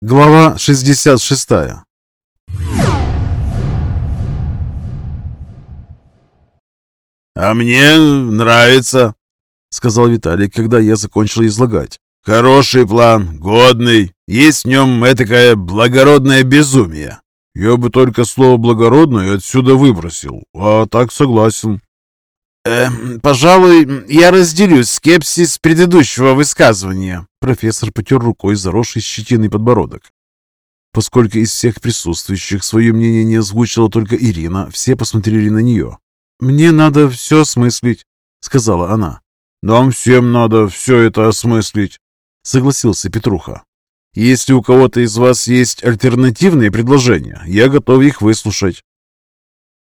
Глава 66 «А мне нравится», — сказал Виталий, когда я закончил излагать. «Хороший план, годный. Есть в нем этакое благородное безумие». «Я бы только слово «благородное» отсюда выбросил, а так согласен». «Э, «Пожалуй, я разделю скепсис предыдущего высказывания», Профессор потер рукой заросший щетиной подбородок. Поскольку из всех присутствующих свое мнение не озвучила только Ирина, все посмотрели на нее. «Мне надо все осмыслить», — сказала она. «Нам всем надо все это осмыслить», — согласился Петруха. «Если у кого-то из вас есть альтернативные предложения, я готов их выслушать».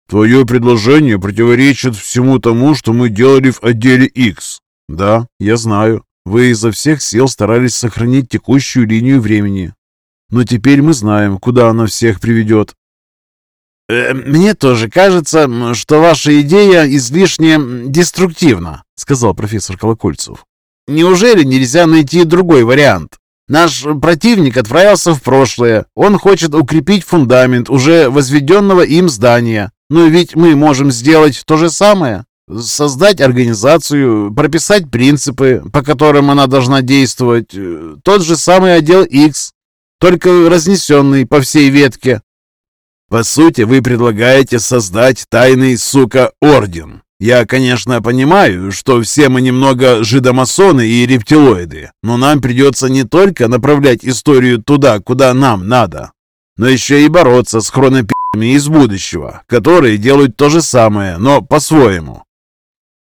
«Твое предложение противоречит всему тому, что мы делали в отделе X». «Да, я знаю. Вы изо всех сил старались сохранить текущую линию времени. Но теперь мы знаем, куда она всех приведет. Э, «Мне тоже кажется, что ваша идея излишне деструктивна», сказал профессор Колокольцев. «Неужели нельзя найти другой вариант? Наш противник отправился в прошлое. Он хочет укрепить фундамент уже возведенного им здания. Но ведь мы можем сделать то же самое. Создать организацию, прописать принципы, по которым она должна действовать. Тот же самый отдел X, только разнесенный по всей ветке. По сути, вы предлагаете создать тайный, сука, орден. Я, конечно, понимаю, что все мы немного жидомасоны и рептилоиды, но нам придется не только направлять историю туда, куда нам надо, но еще и бороться с хронопи***ми из будущего, которые делают то же самое, но по-своему.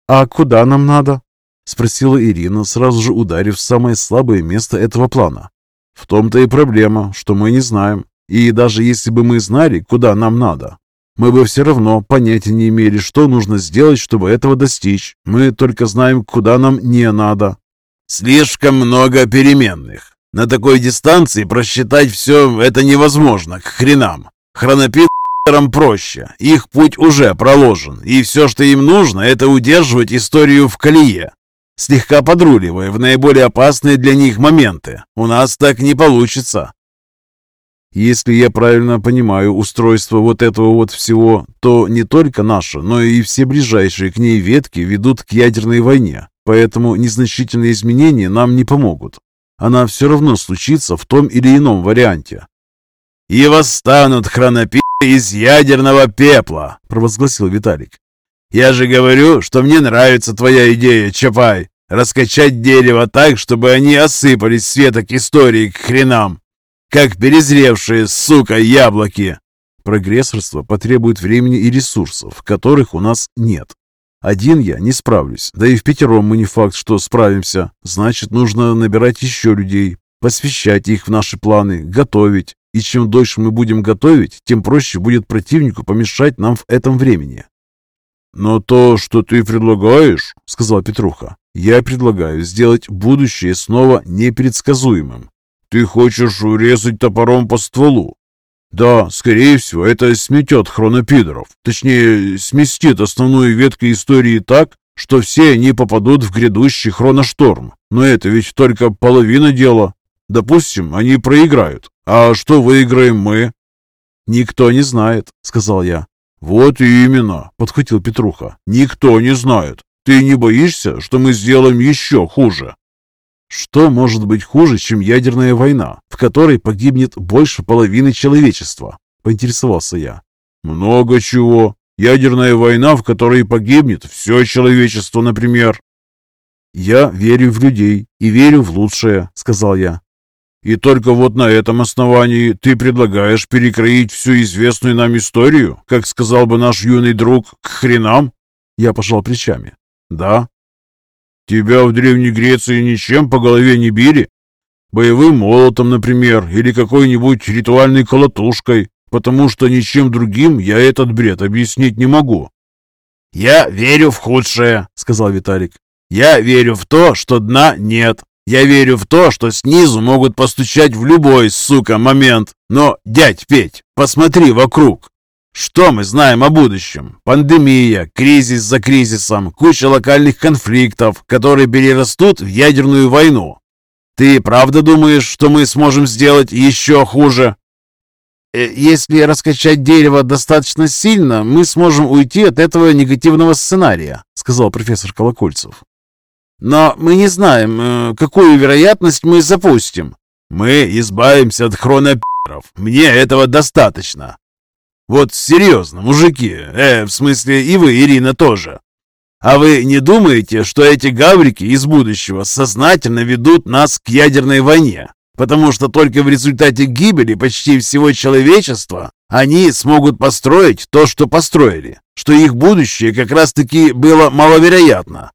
«А куда нам надо?» — спросила Ирина, сразу же ударив в самое слабое место этого плана. «В том-то и проблема, что мы не знаем. И даже если бы мы знали, куда нам надо, мы бы все равно понятия не имели, что нужно сделать, чтобы этого достичь. Мы только знаем, куда нам не надо. Слишком много переменных. На такой дистанции просчитать все это невозможно, к хренам. Хронопитерам проще. Их путь уже проложен, и все, что им нужно, это удерживать историю в колее, слегка подруливая в наиболее опасные для них моменты. У нас так не получится. Если я правильно понимаю устройство вот этого вот всего, то не только наша, но и все ближайшие к ней ветки ведут к ядерной войне, поэтому незначительные изменения нам не помогут. Она все равно случится в том или ином варианте. «И восстанут хронопи из ядерного пепла!» – провозгласил Виталик. «Я же говорю, что мне нравится твоя идея, Чапай. Раскачать дерево так, чтобы они осыпались с истории к хренам как перезревшие, сука, яблоки. Прогрессорство потребует времени и ресурсов, которых у нас нет. Один я не справлюсь, да и в пятером мы не факт, что справимся. Значит, нужно набирать еще людей, посвящать их в наши планы, готовить. И чем дольше мы будем готовить, тем проще будет противнику помешать нам в этом времени. «Но то, что ты предлагаешь, — сказал Петруха, — я предлагаю сделать будущее снова непредсказуемым. Ты хочешь урезать топором по стволу? Да, скорее всего, это сметет хронопидоров. Точнее, сместит основную ветку истории так, что все они попадут в грядущий хроношторм. Но это ведь только половина дела. Допустим, они проиграют. А что выиграем мы? Никто не знает, сказал я. Вот именно, подхватил Петруха. Никто не знает. Ты не боишься, что мы сделаем еще хуже? Что может быть хуже, чем ядерная война, в которой погибнет больше половины человечества? Поинтересовался я. Много чего. Ядерная война, в которой погибнет все человечество, например. Я верю в людей и верю в лучшее, сказал я. И только вот на этом основании ты предлагаешь перекроить всю известную нам историю, как сказал бы наш юный друг, к хренам? Я пожал плечами. Да, Тебя в Древней Греции ничем по голове не били? Боевым молотом, например, или какой-нибудь ритуальной колотушкой, потому что ничем другим я этот бред объяснить не могу». «Я верю в худшее», — сказал Виталик. «Я верю в то, что дна нет. Я верю в то, что снизу могут постучать в любой, сука, момент. Но, дядь Петь, посмотри вокруг. Что мы знаем о будущем? Пандемия, кризис за кризисом, куча локальных конфликтов, которые перерастут в ядерную войну. Ты правда думаешь, что мы сможем сделать еще хуже? Э, если раскачать дерево достаточно сильно, мы сможем уйти от этого негативного сценария, сказал профессор Колокольцев. Но мы не знаем, э, какую вероятность мы запустим. Мы избавимся от хронопиров. Мне этого достаточно. Вот серьезно, мужики, э, в смысле и вы, Ирина, тоже. А вы не думаете, что эти гаврики из будущего сознательно ведут нас к ядерной войне? Потому что только в результате гибели почти всего человечества они смогут построить то, что построили, что их будущее как раз-таки было маловероятно,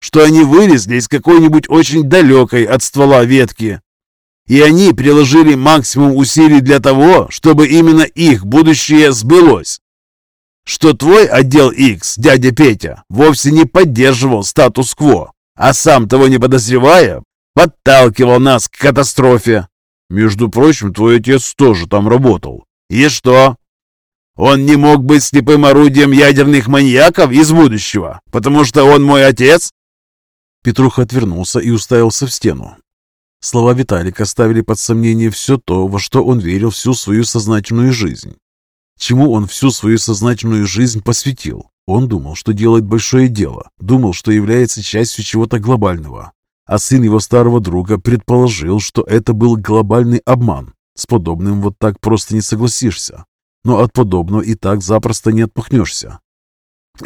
что они вылезли из какой-нибудь очень далекой от ствола ветки, и они приложили максимум усилий для того, чтобы именно их будущее сбылось что твой отдел X, дядя Петя, вовсе не поддерживал статус-кво, а сам того не подозревая, подталкивал нас к катастрофе. Между прочим, твой отец тоже там работал. И что? Он не мог быть слепым орудием ядерных маньяков из будущего, потому что он мой отец? Петруха отвернулся и уставился в стену. Слова Виталика ставили под сомнение все то, во что он верил всю свою сознательную жизнь. Чему он всю свою сознательную жизнь посвятил? Он думал, что делает большое дело, думал, что является частью чего-то глобального. А сын его старого друга предположил, что это был глобальный обман. С подобным вот так просто не согласишься. Но от подобного и так запросто не отпахнешься.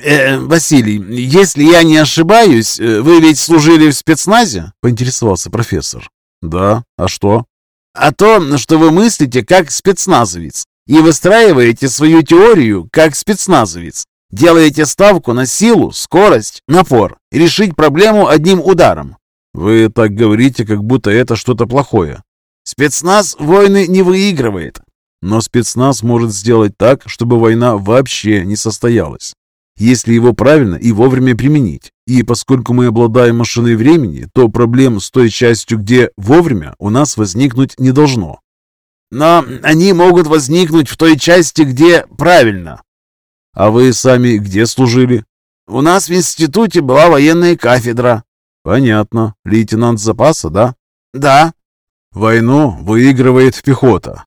«Э, «Василий, если я не ошибаюсь, э, вы ведь служили в спецназе?» — поинтересовался профессор. «Да, а что?» «А то, что вы мыслите как спецназовец и выстраиваете свою теорию как спецназовец. Делаете ставку на силу, скорость, напор. Решить проблему одним ударом. Вы так говорите, как будто это что-то плохое. Спецназ войны не выигрывает. Но спецназ может сделать так, чтобы война вообще не состоялась. Если его правильно и вовремя применить. И поскольку мы обладаем машиной времени, то проблем с той частью, где вовремя, у нас возникнуть не должно. Но они могут возникнуть в той части, где правильно. А вы сами где служили? У нас в институте была военная кафедра. Понятно. Лейтенант запаса, да? Да. Войну выигрывает пехота.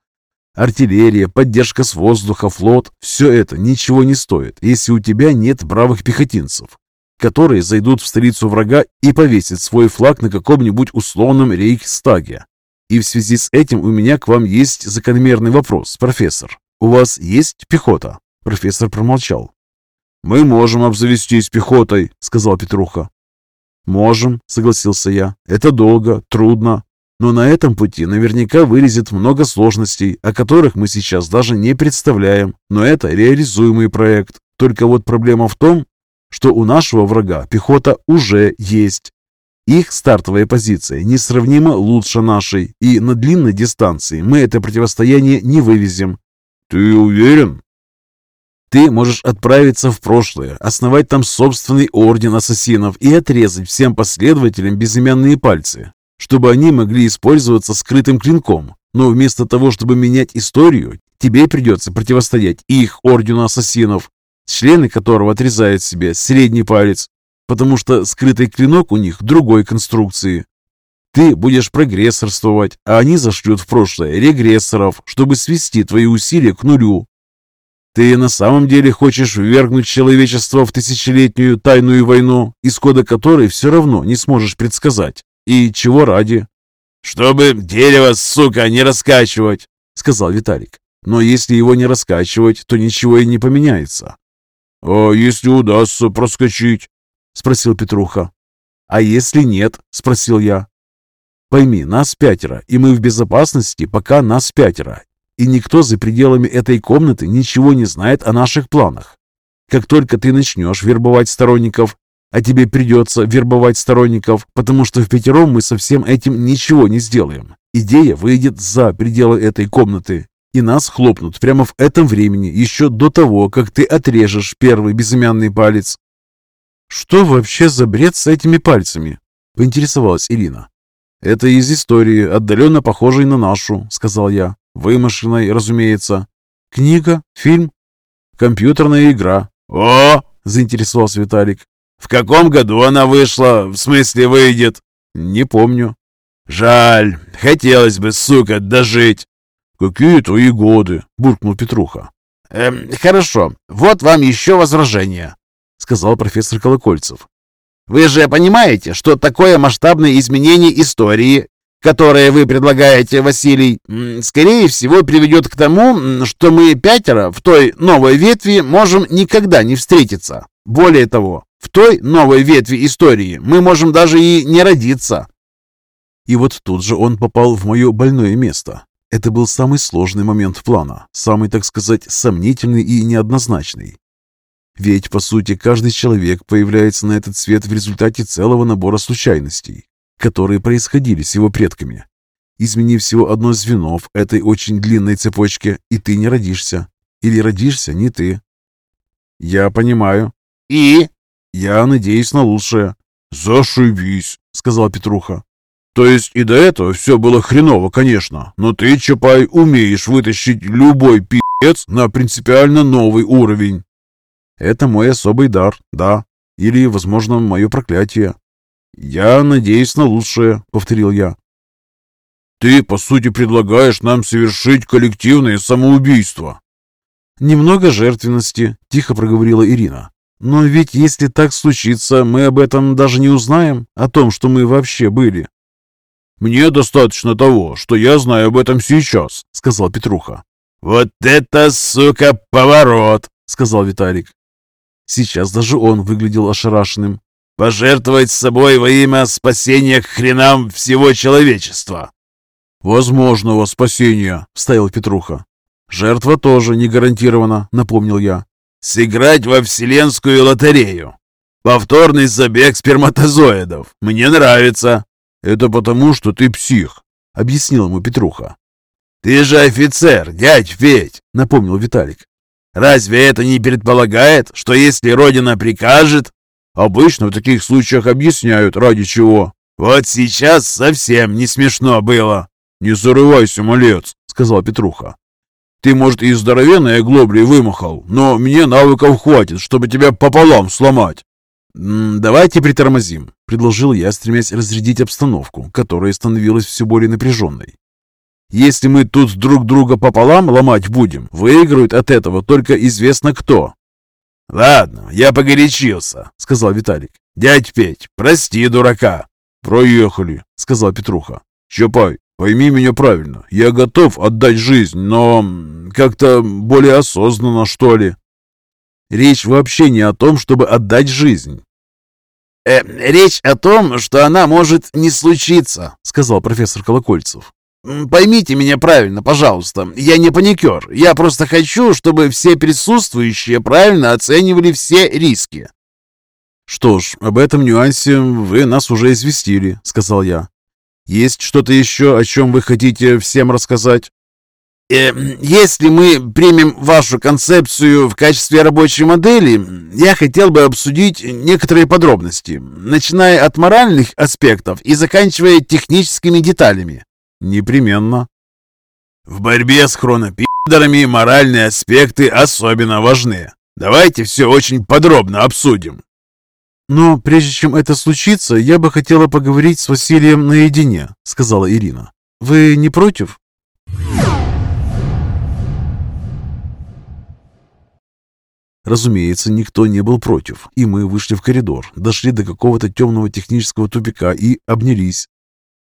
Артиллерия, поддержка с воздуха, флот – все это ничего не стоит, если у тебя нет бравых пехотинцев, которые зайдут в столицу врага и повесят свой флаг на каком-нибудь условном рейхстаге. И в связи с этим у меня к вам есть закономерный вопрос, профессор. У вас есть пехота?» Профессор промолчал. «Мы можем обзавестись пехотой», — сказал Петруха. «Можем», — согласился я. «Это долго, трудно. Но на этом пути наверняка вылезет много сложностей, о которых мы сейчас даже не представляем. Но это реализуемый проект. Только вот проблема в том, что у нашего врага пехота уже есть. Их стартовая позиция несравнимо лучше нашей, и на длинной дистанции мы это противостояние не вывезем. Ты уверен? Ты можешь отправиться в прошлое, основать там собственный орден ассасинов и отрезать всем последователям безымянные пальцы, чтобы они могли использоваться скрытым клинком. Но вместо того, чтобы менять историю, тебе придется противостоять их ордену ассасинов, члены которого отрезают себе средний палец, потому что скрытый клинок у них другой конструкции. Ты будешь прогрессорствовать, а они зашлют в прошлое регрессоров, чтобы свести твои усилия к нулю. Ты на самом деле хочешь ввергнуть человечество в тысячелетнюю тайную войну, исхода которой все равно не сможешь предсказать. И чего ради? «Чтобы дерево, сука, не раскачивать», — сказал Виталик. «Но если его не раскачивать, то ничего и не поменяется». «А если удастся проскочить?» спросил Петруха. «А если нет?» – спросил я. «Пойми, нас пятеро, и мы в безопасности, пока нас пятеро, и никто за пределами этой комнаты ничего не знает о наших планах. Как только ты начнешь вербовать сторонников, а тебе придется вербовать сторонников, потому что в пятером мы со всем этим ничего не сделаем. Идея выйдет за пределы этой комнаты, и нас хлопнут прямо в этом времени, еще до того, как ты отрежешь первый безымянный палец. «Что вообще за бред с этими пальцами?» – поинтересовалась Ирина. «Это из истории, отдаленно похожей на нашу», – сказал я. «Вымышленной, разумеется. Книга? Фильм? Компьютерная игра». «О!» – заинтересовался Виталик. «В каком году она вышла? В смысле, выйдет?» «Не помню». Жаль, хотелось бы, сука, дожить. Какие твои годы? буркнул Петруха. Эм, хорошо, вот вам еще возражение, сказал профессор Колокольцев. Вы же понимаете, что такое масштабное изменение истории, которое вы предлагаете, Василий, скорее всего приведет к тому, что мы пятеро в той новой ветви можем никогда не встретиться. Более того, в той новой ветви истории мы можем даже и не родиться. И вот тут же он попал в мое больное место. Это был самый сложный момент плана, самый, так сказать, сомнительный и неоднозначный. Ведь, по сути, каждый человек появляется на этот свет в результате целого набора случайностей, которые происходили с его предками. Измени всего одно звено в этой очень длинной цепочке, и ты не родишься. Или родишься не ты. Я понимаю. И? Я надеюсь на лучшее. Зашибись, сказал Петруха. То есть и до этого все было хреново, конечно, но ты, Чапай, умеешь вытащить любой пи***ц на принципиально новый уровень. Это мой особый дар, да. Или, возможно, мое проклятие. Я надеюсь на лучшее, повторил я. Ты, по сути, предлагаешь нам совершить коллективное самоубийство. Немного жертвенности, тихо проговорила Ирина. Но ведь если так случится, мы об этом даже не узнаем, о том, что мы вообще были. Мне достаточно того, что я знаю об этом сейчас, сказал Петруха. Вот это, сука, поворот, сказал Виталик. Сейчас даже он выглядел ошарашенным. «Пожертвовать собой во имя спасения к хренам всего человечества!» «Возможного спасения», — вставил Петруха. «Жертва тоже не гарантирована», — напомнил я. «Сыграть во вселенскую лотерею. Повторный забег сперматозоидов. Мне нравится». «Это потому, что ты псих», — объяснил ему Петруха. «Ты же офицер, дядь Федь», — напомнил Виталик. Разве это не предполагает, что если Родина прикажет... Обычно в таких случаях объясняют, ради чего. Вот сейчас совсем не смешно было. «Не зарывайся, малец», — сказал Петруха. «Ты, может, и здоровенной оглоблей вымахал, но мне навыков хватит, чтобы тебя пополам сломать». «Давайте притормозим», — предложил я, стремясь разрядить обстановку, которая становилась все более напряженной. Если мы тут друг друга пополам ломать будем, выиграют от этого только известно кто». «Ладно, я погорячился», — сказал Виталик. «Дядь Петь, прости дурака». «Проехали», — сказал Петруха. «Чапай, пойми меня правильно. Я готов отдать жизнь, но как-то более осознанно, что ли». «Речь вообще не о том, чтобы отдать жизнь». «Э, «Речь о том, что она может не случиться», — сказал профессор Колокольцев. Поймите меня правильно, пожалуйста. Я не паникер. Я просто хочу, чтобы все присутствующие правильно оценивали все риски. Что ж, об этом нюансе вы нас уже известили, сказал я. Есть что-то еще, о чем вы хотите всем рассказать? Э, если мы примем вашу концепцию в качестве рабочей модели, я хотел бы обсудить некоторые подробности, начиная от моральных аспектов и заканчивая техническими деталями. Непременно. В борьбе с хронопидорами моральные аспекты особенно важны. Давайте все очень подробно обсудим. Но прежде чем это случится, я бы хотела поговорить с Василием наедине, сказала Ирина. Вы не против? Разумеется, никто не был против, и мы вышли в коридор, дошли до какого-то темного технического тупика и обнялись,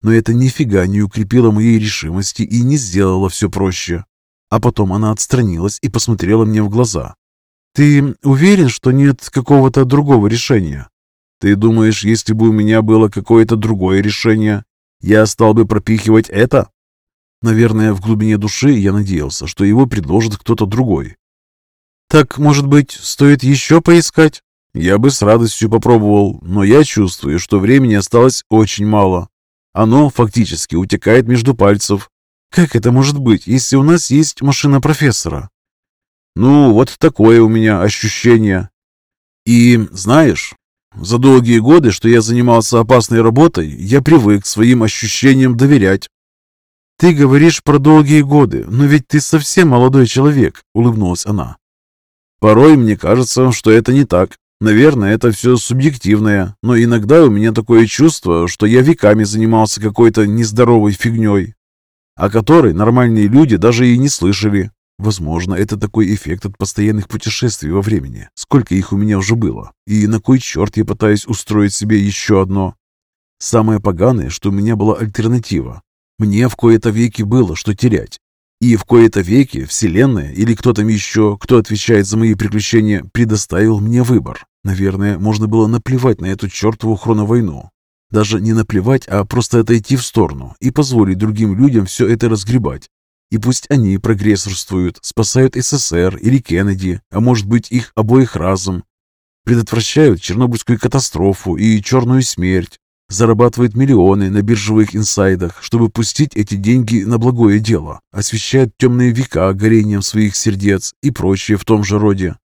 но это нифига не укрепило моей решимости и не сделало все проще. А потом она отстранилась и посмотрела мне в глаза. «Ты уверен, что нет какого-то другого решения?» «Ты думаешь, если бы у меня было какое-то другое решение, я стал бы пропихивать это?» Наверное, в глубине души я надеялся, что его предложит кто-то другой. «Так, может быть, стоит еще поискать?» Я бы с радостью попробовал, но я чувствую, что времени осталось очень мало. Оно фактически утекает между пальцев. Как это может быть, если у нас есть машина профессора? Ну, вот такое у меня ощущение. И, знаешь, за долгие годы, что я занимался опасной работой, я привык своим ощущениям доверять. «Ты говоришь про долгие годы, но ведь ты совсем молодой человек», — улыбнулась она. «Порой мне кажется, что это не так. Наверное, это все субъективное, но иногда у меня такое чувство, что я веками занимался какой-то нездоровой фигней, о которой нормальные люди даже и не слышали. Возможно, это такой эффект от постоянных путешествий во времени. Сколько их у меня уже было? И на кой черт я пытаюсь устроить себе еще одно? Самое поганое, что у меня была альтернатива. Мне в кои-то веки было что терять. И в кои-то веки Вселенная или кто там еще, кто отвечает за мои приключения, предоставил мне выбор. Наверное, можно было наплевать на эту чертову хроновойну. Даже не наплевать, а просто отойти в сторону и позволить другим людям все это разгребать. И пусть они прогрессорствуют, спасают СССР или Кеннеди, а может быть их обоих разом, предотвращают Чернобыльскую катастрофу и черную смерть, зарабатывают миллионы на биржевых инсайдах, чтобы пустить эти деньги на благое дело, освещают темные века горением своих сердец и прочее в том же роде.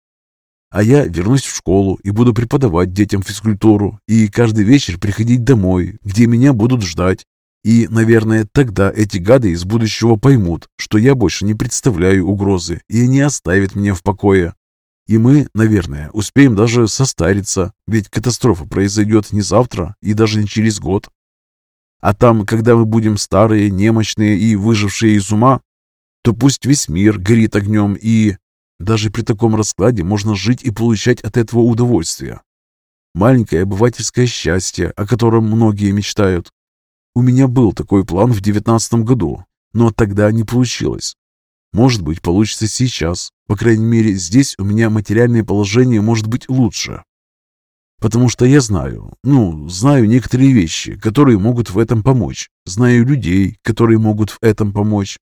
А я вернусь в школу и буду преподавать детям физкультуру, и каждый вечер приходить домой, где меня будут ждать. И, наверное, тогда эти гады из будущего поймут, что я больше не представляю угрозы, и они оставят меня в покое. И мы, наверное, успеем даже состариться, ведь катастрофа произойдет не завтра и даже не через год. А там, когда мы будем старые, немощные и выжившие из ума, то пусть весь мир горит огнем и... Даже при таком раскладе можно жить и получать от этого удовольствие. Маленькое обывательское счастье, о котором многие мечтают. У меня был такой план в девятнадцатом году, но тогда не получилось. Может быть, получится сейчас. По крайней мере, здесь у меня материальное положение может быть лучше. Потому что я знаю, ну, знаю некоторые вещи, которые могут в этом помочь. Знаю людей, которые могут в этом помочь.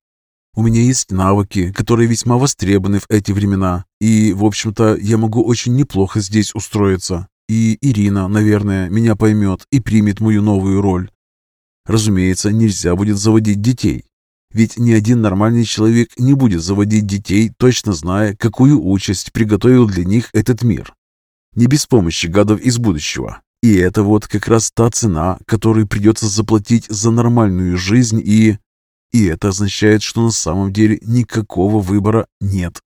У меня есть навыки, которые весьма востребованы в эти времена. И, в общем-то, я могу очень неплохо здесь устроиться. И Ирина, наверное, меня поймет и примет мою новую роль. Разумеется, нельзя будет заводить детей. Ведь ни один нормальный человек не будет заводить детей, точно зная, какую участь приготовил для них этот мир. Не без помощи гадов из будущего. И это вот как раз та цена, которую придется заплатить за нормальную жизнь и... И это означает, что на самом деле никакого выбора нет.